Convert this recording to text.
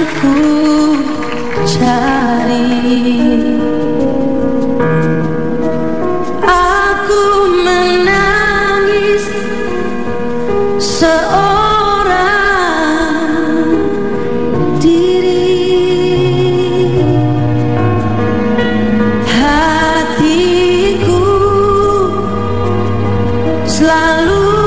Hatiku selalu